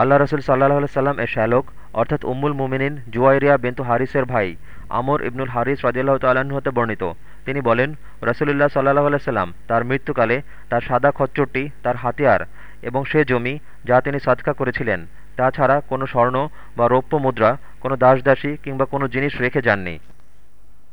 আল্লাহ রসুল সাল্লাহ সাল্লাম এর শ্যালক, অর্থাৎ উম্মুল মুমিনিন জুয়াইরিয়া বিন্তু হারিসের ভাই, আমর ইবনুল হারিস রাজিল্লাহ তাল্লাহ্ন হতে বর্ণিত। তিনি বলেন, রসুলুল্লাহ সাল্লাহ আলাইসাল্লাম তার মৃত্যুকালে তার সাদা খচ্চরটি, তার হাতিয়ার এবং সে জমি যা তিনি সাদকা করেছিলেন তাছাড়া কোনো স্বর্ণ বা রৌপ্য মুদ্রা, কোনো দাসদাসী কিংবা কোনো জিনিস রেখে যাননি।